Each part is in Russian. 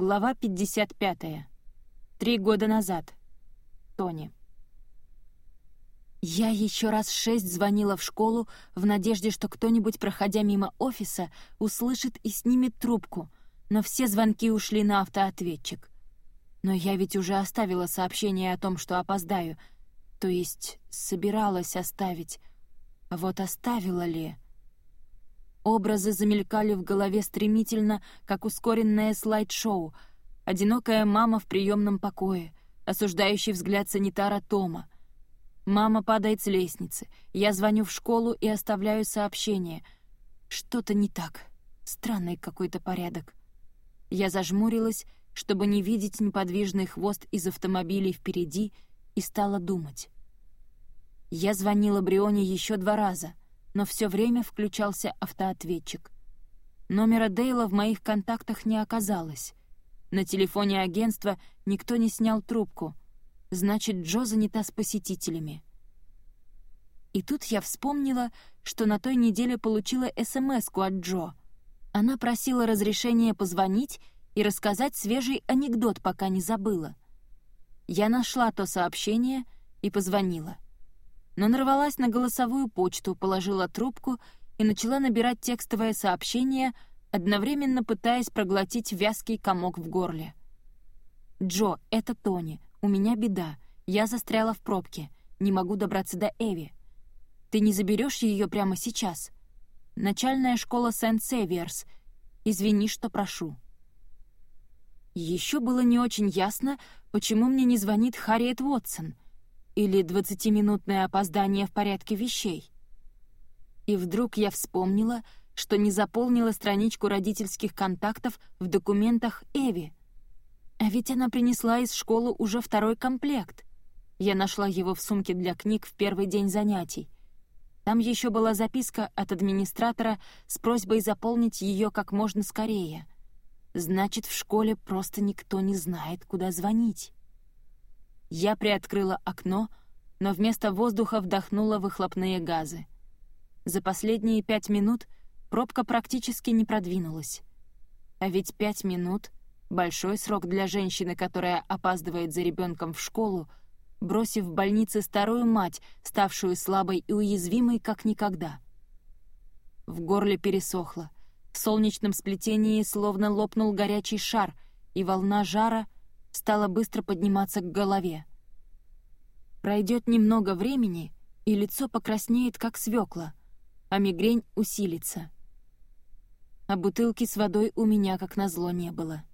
Глава 55. Три года назад. Тони. Я еще раз шесть звонила в школу в надежде, что кто-нибудь, проходя мимо офиса, услышит и снимет трубку, но все звонки ушли на автоответчик. Но я ведь уже оставила сообщение о том, что опоздаю, то есть собиралась оставить. А вот оставила ли? Образы замелькали в голове стремительно, как ускоренное слайд-шоу. Одинокая мама в приемном покое, осуждающий взгляд санитара Тома — Мама падает с лестницы. Я звоню в школу и оставляю сообщение. Что-то не так. Странный какой-то порядок. Я зажмурилась, чтобы не видеть неподвижный хвост из автомобилей впереди, и стала думать. Я звонила Брионе еще два раза, но все время включался автоответчик. Номера Дейла в моих контактах не оказалось. На телефоне агентства никто не снял трубку — Значит, Джо занята с посетителями. И тут я вспомнила, что на той неделе получила смс от Джо. Она просила разрешения позвонить и рассказать свежий анекдот, пока не забыла. Я нашла то сообщение и позвонила. Но нарвалась на голосовую почту, положила трубку и начала набирать текстовое сообщение, одновременно пытаясь проглотить вязкий комок в горле. «Джо, это Тони. У меня беда. Я застряла в пробке. Не могу добраться до Эви. Ты не заберешь ее прямо сейчас? Начальная школа Сент-Севиерс. Извини, что прошу». Еще было не очень ясно, почему мне не звонит Харриет Уотсон или двадцатиминутное опоздание в порядке вещей. И вдруг я вспомнила, что не заполнила страничку родительских контактов в документах Эви — а ведь она принесла из школы уже второй комплект. Я нашла его в сумке для книг в первый день занятий. Там еще была записка от администратора с просьбой заполнить ее как можно скорее. Значит, в школе просто никто не знает, куда звонить. Я приоткрыла окно, но вместо воздуха вдохнула выхлопные газы. За последние пять минут пробка практически не продвинулась. А ведь пять минут — Большой срок для женщины, которая опаздывает за ребенком в школу, бросив в больнице старую мать, ставшую слабой и уязвимой, как никогда. В горле пересохло. В солнечном сплетении словно лопнул горячий шар, и волна жара стала быстро подниматься к голове. Пройдет немного времени, и лицо покраснеет, как свекла, а мигрень усилится. А бутылки с водой у меня, как назло, не было.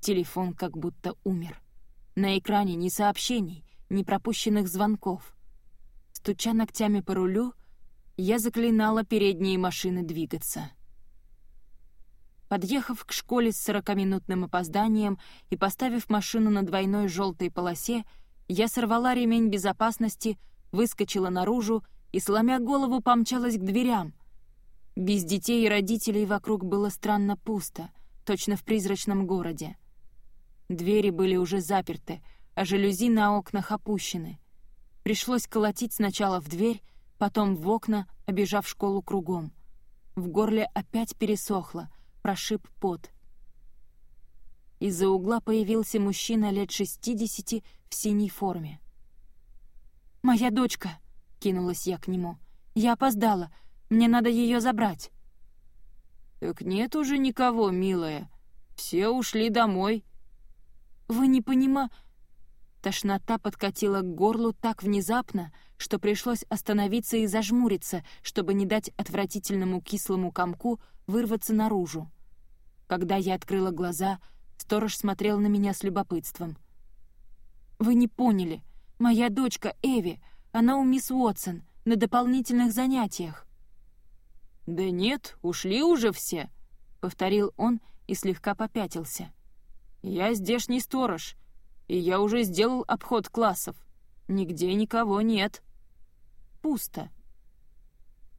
Телефон как будто умер. На экране ни сообщений, ни пропущенных звонков. Стуча ногтями по рулю, я заклинала передние машины двигаться. Подъехав к школе с сорокаминутным опозданием и поставив машину на двойной желтой полосе, я сорвала ремень безопасности, выскочила наружу и, сломя голову, помчалась к дверям. Без детей и родителей вокруг было странно пусто, точно в призрачном городе. Двери были уже заперты, а жалюзи на окнах опущены. Пришлось колотить сначала в дверь, потом в окна, обежав школу кругом. В горле опять пересохло, прошиб пот. Из-за угла появился мужчина лет шестидесяти в синей форме. «Моя дочка!» — кинулась я к нему. «Я опоздала. Мне надо ее забрать». «Так нет уже никого, милая. Все ушли домой», «Вы не понима...» Тошнота подкатила к горлу так внезапно, что пришлось остановиться и зажмуриться, чтобы не дать отвратительному кислому комку вырваться наружу. Когда я открыла глаза, сторож смотрел на меня с любопытством. «Вы не поняли. Моя дочка Эви, она у мисс Уотсон, на дополнительных занятиях». «Да нет, ушли уже все», — повторил он и слегка попятился. «Я здешний сторож, и я уже сделал обход классов. Нигде никого нет». Пусто.